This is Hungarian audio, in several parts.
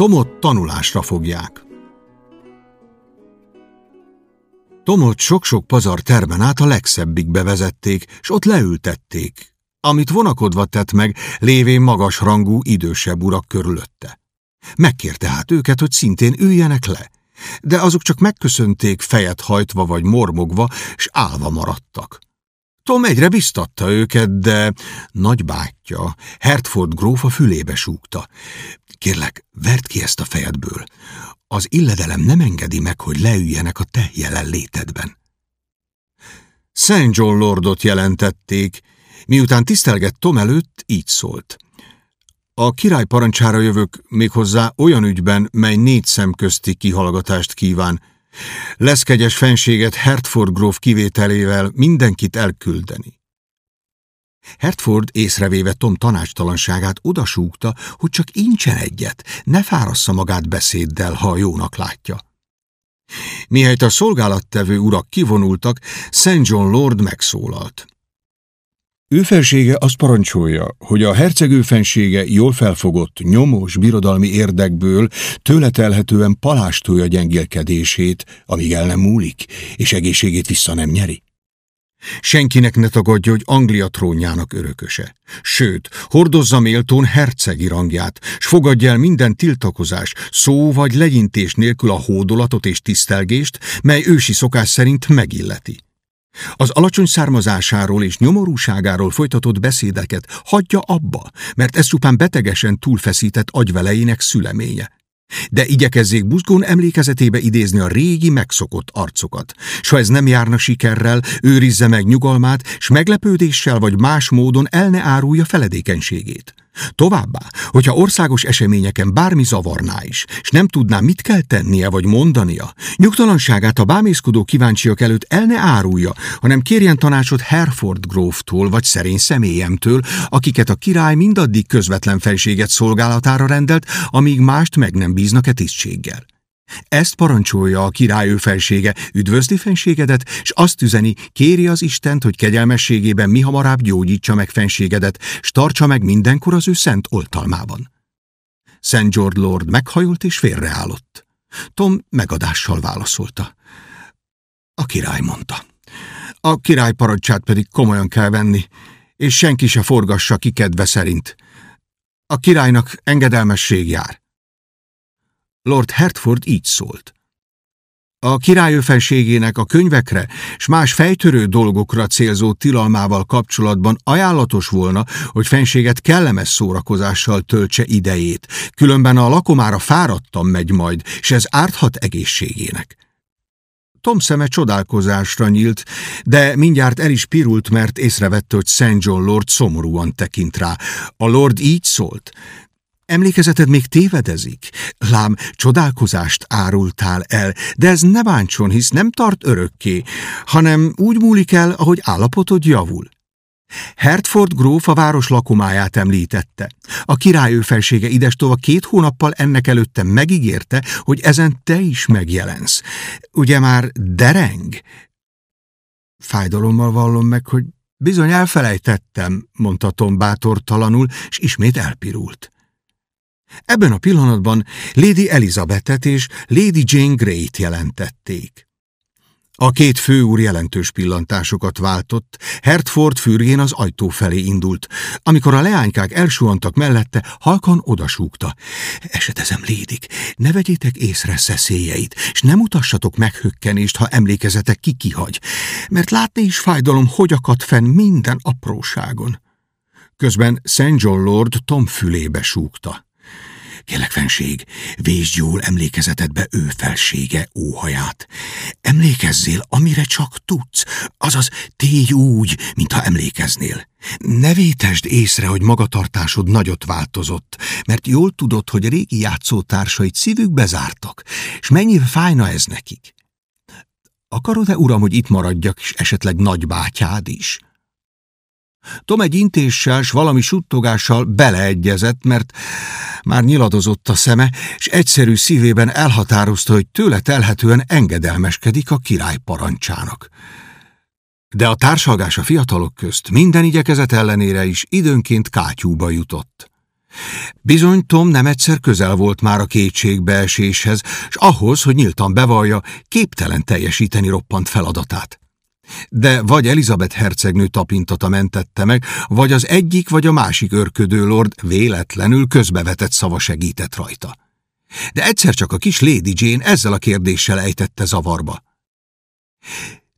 Tomot tanulásra fogják. Tomot sok-sok pazar termen át a legszebbik bevezették, s ott leültették, amit vonakodva tett meg, lévén magas rangú, idősebb urak körülötte. Megkérte hát őket, hogy szintén üljenek le, de azok csak megköszönték fejet hajtva vagy mormogva, s állva maradtak. Tom egyre biztatta őket, de nagybátyja, Hertford a fülébe súgta. Kérlek, verd ki ezt a fejedből. Az illedelem nem engedi meg, hogy leüljenek a te jelenlétedben. St. John Lordot jelentették, miután tisztelgett Tom előtt, így szólt. A király parancsára jövök méghozzá olyan ügyben, mely négy szem közti kihallgatást kíván. Lesz kegyes fenséget Hertford gróf kivételével mindenkit elküldeni. Hertford észrevéve Tom tanácstalanságát odasúgta, hogy csak incsen egyet, ne fárassza magát beszéddel, ha jónak látja. Mihelyt a szolgálattevő urak kivonultak, St. John Lord megszólalt. Ő felsége azt parancsolja, hogy a herceg őfensége jól felfogott, nyomós birodalmi érdekből tőle telhetően palástolja gyengélkedését, amíg el nem múlik, és egészségét vissza nem nyeri. Senkinek ne tagadja, hogy Anglia trónjának örököse. Sőt, hordozza méltón hercegi rangját, s fogadja el minden tiltakozás, szó vagy legyintés nélkül a hódolatot és tisztelgést, mely ősi szokás szerint megilleti. Az alacsony származásáról és nyomorúságáról folytatott beszédeket hagyja abba, mert ez csupán betegesen túlfeszített agyveleinek szüleménye. De igyekezzék buzgón emlékezetébe idézni a régi megszokott arcokat, s ha ez nem járna sikerrel, őrizze meg nyugalmát, s meglepődéssel vagy más módon el ne árulja feledékenységét. Továbbá, hogyha országos eseményeken bármi zavarná is, és nem tudná, mit kell tennie vagy mondania, nyugtalanságát a bámészkodó kíváncsiak előtt el ne árulja, hanem kérjen tanácsot Herford gróftól vagy szerény személyemtől, akiket a király mindaddig közvetlen felséget szolgálatára rendelt, amíg mást meg nem bíznak-e tisztséggel. Ezt parancsolja a király felsége, üdvözli fenségedet, s azt üzeni, kéri az Istent, hogy kegyelmességében mi hamarabb gyógyítsa meg fenségedet, s tartsa meg mindenkor az ő szent oltalmában. Szent George Lord meghajolt és félreállott. Tom megadással válaszolta. A király mondta. A király parancsát pedig komolyan kell venni, és senki se forgassa ki kedve szerint. A királynak engedelmesség jár. Lord Hertford így szólt. A király felségének a könyvekre és más fejtörő dolgokra célzó tilalmával kapcsolatban ajánlatos volna, hogy fenséget kellemes szórakozással töltse idejét, különben a lakomára fáradtan megy majd, és ez árthat egészségének. Tom szeme csodálkozásra nyílt, de mindjárt el is pirult, mert észrevette, hogy St. John Lord szomorúan tekint rá. A Lord így szólt. Emlékezeted még tévedezik? Lám, csodálkozást árultál el, de ez ne bántson, hisz nem tart örökké, hanem úgy múlik el, ahogy állapotod javul. Hertford gróf a város lakomáját említette. A király felsége idestova két hónappal ennek előtte megígérte, hogy ezen te is megjelensz. Ugye már dereng? Fájdalommal vallom meg, hogy bizony elfelejtettem, mondta Tom bátortalanul, és ismét elpirult. Ebben a pillanatban Lady Elizabethet és Lady Jane Grey-t jelentették. A két főúr jelentős pillantásokat váltott, Hertford fürgén az ajtó felé indult. Amikor a leánykák elsuhantak mellette, halkan odasúgta. Esetezem, lédik, ne vegyétek észre szeszélyeit, és nem mutassatok meghökkenést, ha emlékezetek ki kihagy, mert látni is fájdalom, hogy akad fenn minden apróságon. Közben St. John Lord Tom fülébe súgta. Kélek fenség, vésd jól emlékezetedbe ő felsége óhaját. Emlékezzél, amire csak tudsz, azaz tégy úgy, mintha emlékeznél. Ne vétesd észre, hogy magatartásod nagyot változott, mert jól tudod, hogy régi játszótársait szívükbe zártak, és mennyire fájna ez nekik. Akarod-e, uram, hogy itt maradjak, és esetleg nagybátyád is? Tom egy intéssel s valami suttogással beleegyezett, mert már nyiladozott a szeme, és egyszerű szívében elhatározta, hogy tőle telhetően engedelmeskedik a király parancsának. De a társalgás a fiatalok közt minden igyekezet ellenére is időnként kátyúba jutott. Bizony Tom nem egyszer közel volt már a kétségbeeséshez, s ahhoz, hogy nyíltan bevallja, képtelen teljesíteni roppant feladatát. De vagy Elizabeth hercegnő tapintata mentette meg, vagy az egyik vagy a másik örködő lord véletlenül közbevetett szava segített rajta. De egyszer csak a kis Lady Jane ezzel a kérdéssel ejtette zavarba.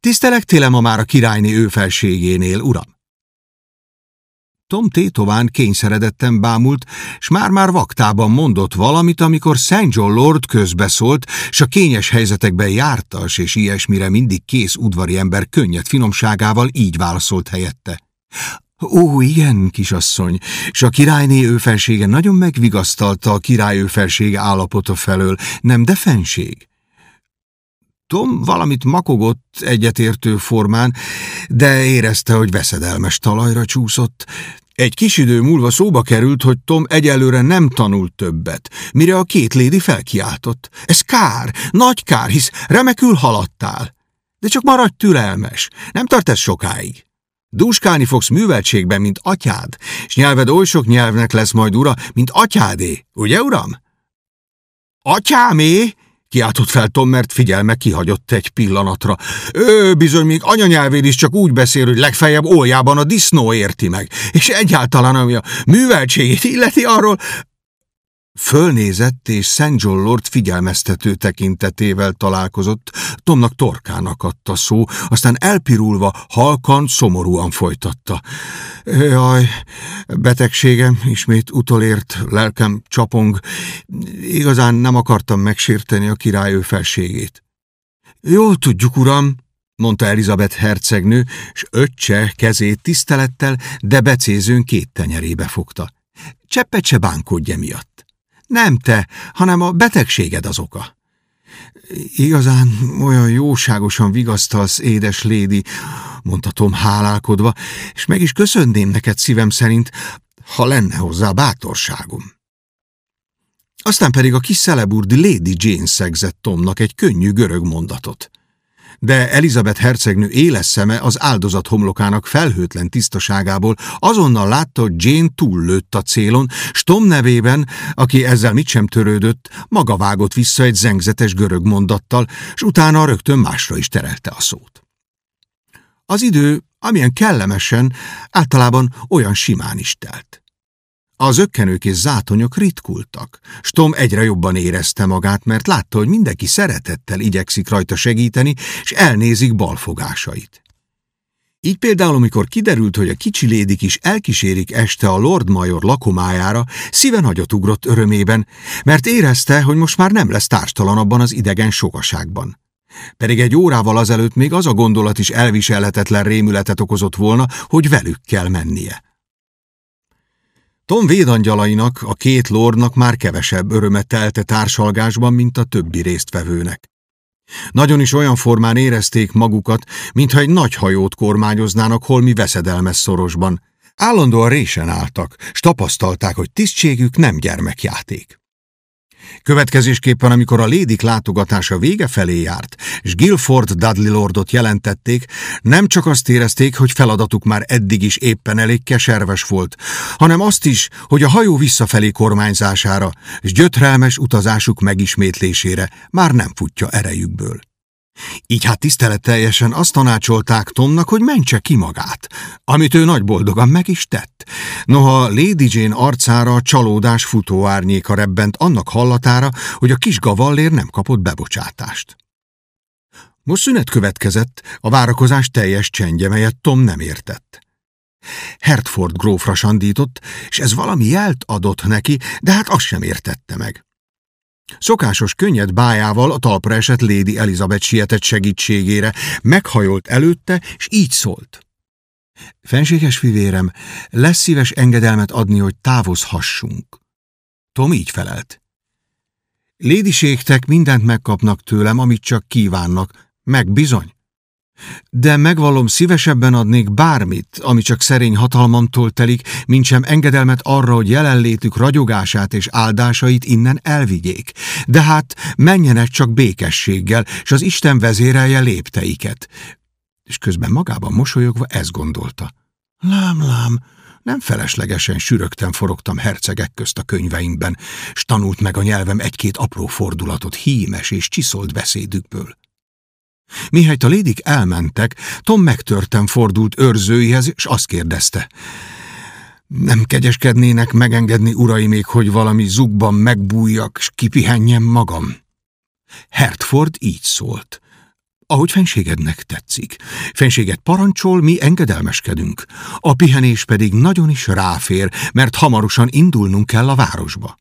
Tisztelek ma már a királyné őfelségénél, uram? Tom tétován kényszeredetten bámult, s már-már vaktában mondott valamit, amikor St. John Lord közbeszólt, s a kényes helyzetekben jártas és ilyesmire mindig kész udvari ember könnyed finomságával így válaszolt helyette. Ó, igen, kisasszony, s a királyné őfelsége nagyon megvigasztalta a király őfelsége állapota felől, nem de fenség. Tom valamit makogott egyetértő formán, de érezte, hogy veszedelmes talajra csúszott. Egy kis idő múlva szóba került, hogy Tom egyelőre nem tanult többet, mire a két lédi felkiáltott. Ez kár, nagy kár, hisz remekül haladtál. De csak maradj türelmes, nem tart ez sokáig. Dúskálni fogsz műveltségben, mint atyád, és nyelved oly sok nyelvnek lesz majd ura, mint atyádé, ugye, uram? Atyámé? Kiáltott fel Tom, mert figyelme kihagyott egy pillanatra. Ő bizony még anyanyelvéd is csak úgy beszél, hogy legfeljebb óljában a disznó érti meg, és egyáltalán ami a műveltségét illeti arról, Fölnézett, és St. John Lord figyelmeztető tekintetével találkozott, Tomnak torkának adta szó, aztán elpirulva, halkan, szomorúan folytatta. Jaj, betegségem ismét utolért, lelkem csapong, igazán nem akartam megsérteni a király felségét. Jól tudjuk, uram, mondta Elizabeth hercegnő, s öccse kezét tisztelettel, de becézőn két tenyerébe fogta. Cseppet se bánkódj miatt. Nem te, hanem a betegséged az oka. Igazán olyan jóságosan vigasztalsz, édes lédi, mondta Tom hálálkodva, és meg is köszönném neked szívem szerint, ha lenne hozzá bátorságom. Aztán pedig a kis szeleburdi Lady Jane szegzett Tomnak egy könnyű görög mondatot de Elizabeth hercegnő éles szeme az áldozat homlokának felhőtlen tisztaságából azonnal látta, hogy Jane túllőtt a célon, s Tom nevében, aki ezzel mit sem törődött, maga vágott vissza egy zengzetes görög mondattal, s utána rögtön másra is terelte a szót. Az idő, amilyen kellemesen, általában olyan simán is telt. Az ökkenők és zátonyok ritkultak. Stom egyre jobban érezte magát, mert látta, hogy mindenki szeretettel igyekszik rajta segíteni, és elnézik balfogásait. Így például, amikor kiderült, hogy a kicsi lédik is elkísérik este a Lord Major lakomájára, szíve nagyot ugrott örömében, mert érezte, hogy most már nem lesz társtalan abban az idegen sokaságban. Pedig egy órával azelőtt még az a gondolat is elviselhetetlen rémületet okozott volna, hogy velük kell mennie. Tom védangyalainak, a két lordnak már kevesebb örömet telte társalgásban, mint a többi résztvevőnek. Nagyon is olyan formán érezték magukat, mintha egy nagy hajót kormányoznának holmi veszedelmes szorosban. Állandóan résen álltak, s tapasztalták, hogy tisztségük nem gyermekjáték. Következésképpen, amikor a lédik látogatása vége felé járt, és Guilford Dudley Lordot jelentették, nem csak azt érezték, hogy feladatuk már eddig is éppen elég keserves volt, hanem azt is, hogy a hajó visszafelé kormányzására és gyötrelmes utazásuk megismétlésére már nem futja erejükből. Így hát tiszteletteljesen azt tanácsolták Tomnak, hogy mentse ki magát, amit ő nagy boldogan meg is tett. Noha Lady Jane arcára a csalódás futóárnyéka rebbent annak hallatára, hogy a kis gavallér nem kapott bebocsátást. Most szünet következett, a várakozás teljes csendje, melyet Tom nem értett. Hertford grófra sandított, és ez valami jelt adott neki, de hát azt sem értette meg. Szokásos könnyed bájával a talpra esett Lady Elizabeth sietett segítségére, meghajolt előtte, és így szólt. Fenséges fivérem, lesz szíves engedelmet adni, hogy távozhassunk. Tom így felelt. Lédiségtek mindent megkapnak tőlem, amit csak kívánnak, meg bizony. De megvallom, szívesebben adnék bármit, ami csak szerény hatalmamtól telik, mint sem engedelmet arra, hogy jelenlétük ragyogását és áldásait innen elvigyék. De hát menjenek csak békességgel, és az Isten vezérelje lépteiket. És közben magában mosolyogva ezt gondolta. Lám, lám, Nem feleslegesen sürögten forogtam hercegek közt a könyveimben, s tanult meg a nyelvem egy-két apró fordulatot hímes és csiszolt beszédükből. Mihelyt a lédik elmentek, Tom megtörtem fordult őrzőihez, és azt kérdezte. Nem kegyeskednének megengedni uraimék, hogy valami zugban megbújjak, s kipihenjem magam? Hertford így szólt. Ahogy fenségednek tetszik. Fenséget parancsol, mi engedelmeskedünk. A pihenés pedig nagyon is ráfér, mert hamarosan indulnunk kell a városba.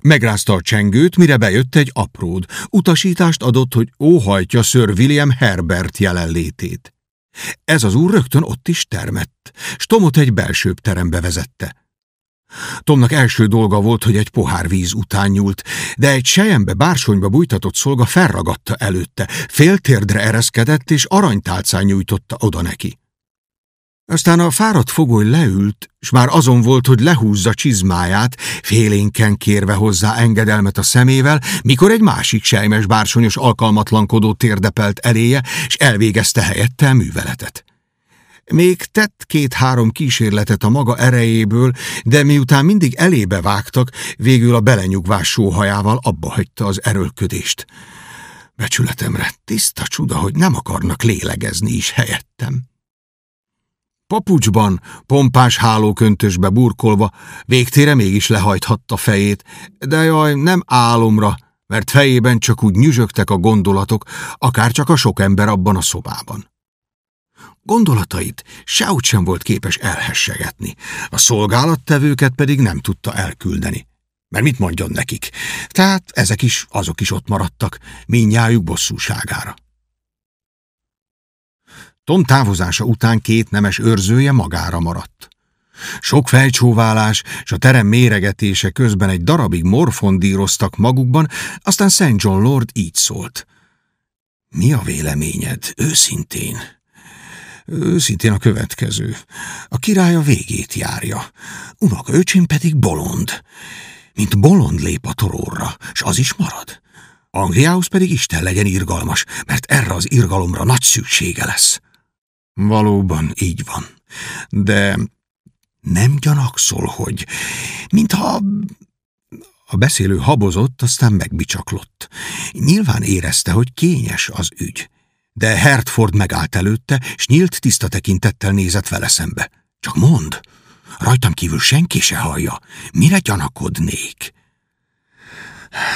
Megrázta a csengőt, mire bejött egy apród. Utasítást adott, hogy óhajtja Sir William Herbert jelenlétét. Ez az úr rögtön ott is termett, Tomot egy belsőbb terembe vezette. Tomnak első dolga volt, hogy egy pohár víz után nyúlt, de egy sejembe bársonyba bújtatott szolga felragadta előtte, féltérdre ereszkedett és aranytálcán nyújtotta oda neki. Aztán a fáradt fogoly leült, s már azon volt, hogy lehúzza csizmáját, félénken kérve hozzá engedelmet a szemével, mikor egy másik sejmes bársonyos alkalmatlankodó térdepelt eléje, s elvégezte helyette a műveletet. Még tett két-három kísérletet a maga erejéből, de miután mindig elébe vágtak, végül a belenyugvás sóhajával abba hagyta az erőlködést. Becsületemre tiszta csuda, hogy nem akarnak lélegezni is helyettem. Papucsban, pompás hálóköntösbe burkolva, végtére mégis lehajthatta fejét, de jaj, nem álomra, mert fejében csak úgy nyüzsögtek a gondolatok, akár csak a sok ember abban a szobában. Gondolatait sehogy sem volt képes elhessegetni, a szolgálattevőket pedig nem tudta elküldeni. Mert mit mondjon nekik? Tehát ezek is, azok is ott maradtak, minnyájuk bosszúságára. Tom távozása után két nemes őrzője magára maradt. Sok felcsóválás és a terem méregetése közben egy darabig morfondíroztak magukban, aztán St. John Lord így szólt. Mi a véleményed, őszintén? Őszintén a következő. A király a végét járja, unoka öcsém pedig bolond. Mint bolond lép a tororra, s az is marad. Angliához pedig Isten legyen irgalmas, mert erre az irgalomra nagy szüksége lesz. Valóban így van, de nem gyanakszol, hogy mintha a beszélő habozott, aztán megbicsaklott. Nyilván érezte, hogy kényes az ügy. De Hertford megállt előtte, s nyílt tiszta tekintettel nézett vele szembe. Csak mond, rajtam kívül senki se hallja, mire gyanakodnék?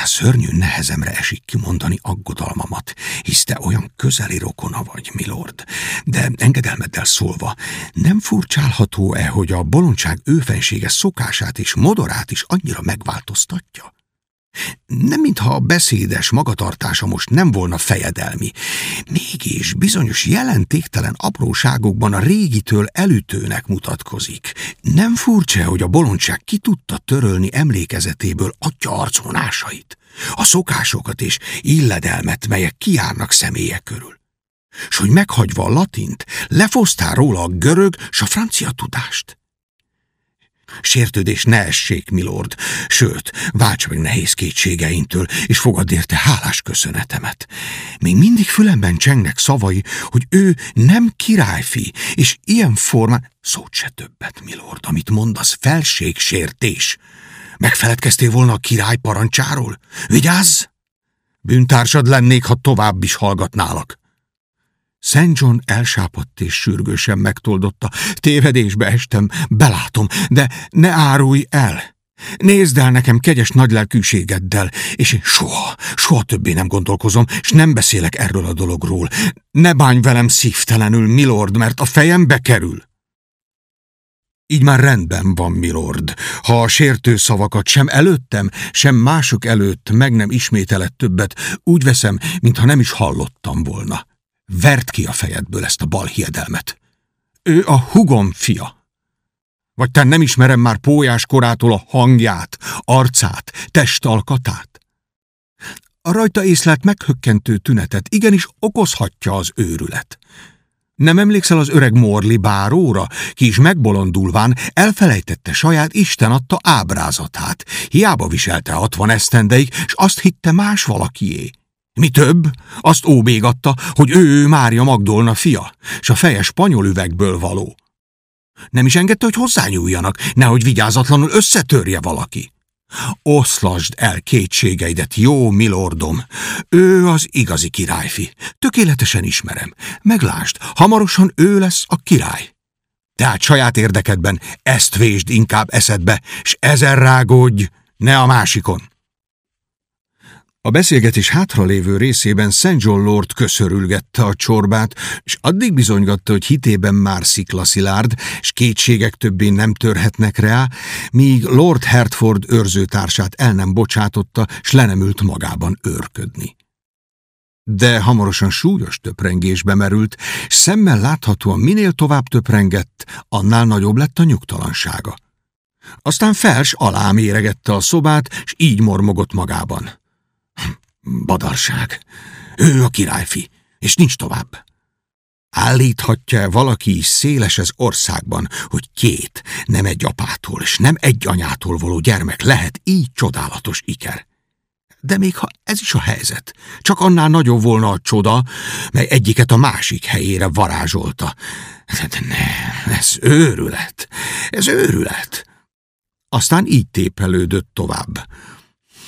Szörnyű nehezemre esik kimondani aggodalmamat, hisz te olyan közeli rokona vagy, milord. De engedelmeddel szólva, nem furcsálható-e, hogy a bolondság őfensége szokását és modorát is annyira megváltoztatja? Nem mintha a beszédes magatartása most nem volna fejedelmi, mégis bizonyos jelentéktelen apróságokban a régitől elütőnek mutatkozik. Nem furcsa, hogy a bolondság ki tudta törölni emlékezetéből atya arcvonásait, a szokásokat és illedelmet, melyek kiárnak személyek körül. S hogy meghagyva a latint, lefosztál róla a görög s a francia tudást. Sértődés ne essék, milord, sőt, válts meg nehéz kétségeintől, és fogad érte hálás köszönetemet. Még mindig fülemben csengnek szavai, hogy ő nem királyfi, és ilyen formán... Szót se többet, milord, amit mondasz, felségsértés. Megfeledkeztél volna a király parancsáról? Vigyázz! Bűntársad lennék, ha tovább is hallgatnálak. Szent John elsápadt és sürgősen megtoldotta. Tévedésbe estem, belátom, de ne árulj el! Nézd el nekem kegyes nagylelkűségeddel, és én soha, soha többé nem gondolkozom, és nem beszélek erről a dologról. Ne bánj velem szívtelenül, milord, mert a fejem bekerül. Így már rendben van, milord. Ha a sértő szavakat sem előttem, sem mások előtt meg nem ismételett többet, úgy veszem, mintha nem is hallottam volna. Vert ki a fejedből ezt a balhiedelmet. Ő a hugom fia. Vagy te nem ismerem már pójás korától a hangját, arcát, testalkatát? A rajta észlelt meghökkentő tünetet igenis okozhatja az őrület. Nem emlékszel az öreg Morli báróra, ki is megbolondulván elfelejtette saját Isten adta ábrázatát. Hiába viselte hatvan esztendeig, s azt hitte más valakié. Mi több, azt óbégatta, hogy ő, Mária Magdolna fia, s a feje spanyol üvegből való. Nem is engedte, hogy hozzányúljanak, nehogy vigyázatlanul összetörje valaki. Oszlasd el kétségeidet, jó milordom. Ő az igazi királyfi. Tökéletesen ismerem. Meglásd, hamarosan ő lesz a király. Tehát saját érdekedben ezt vésd inkább eszedbe, s ezen rágódj, ne a másikon. A beszélgetés hátralévő részében St. John Lord köszörülgette a csorbát, és addig bizonygatta, hogy hitében már sziklaszilárd, és kétségek többé nem törhetnek rá, míg Lord Hertford őrzőtársát el nem bocsátotta, s le nem ült magában őrködni. De hamarosan súlyos töprengésbe merült, és szemmel láthatóan minél tovább töprengett, annál nagyobb lett a nyugtalansága. Aztán fels alá méregette a szobát, és így mormogott magában. Badarság. Ő a királyfi, és nincs tovább. Állíthatja valaki széles ez országban, hogy két, nem egy apától és nem egy anyától való gyermek lehet így csodálatos iker? De még ha ez is a helyzet, csak annál nagyobb volna a csoda, mely egyiket a másik helyére varázsolta. De nem, ez őrület, ez őrület. Aztán így tépelődött tovább.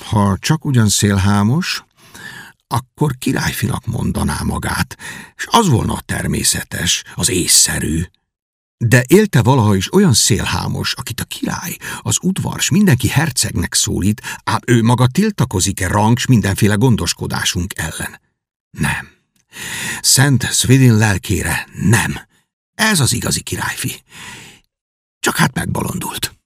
Ha csak ugyan szélhámos, akkor királyfinak mondaná magát, és az volna a természetes, az észszerű. De élte valaha is olyan szélhámos, akit a király, az udvars, mindenki hercegnek szólít, ám ő maga tiltakozik-e rangs mindenféle gondoskodásunk ellen? Nem. Szent Svidin lelkére nem. Ez az igazi királyfi. Csak hát megbalondult.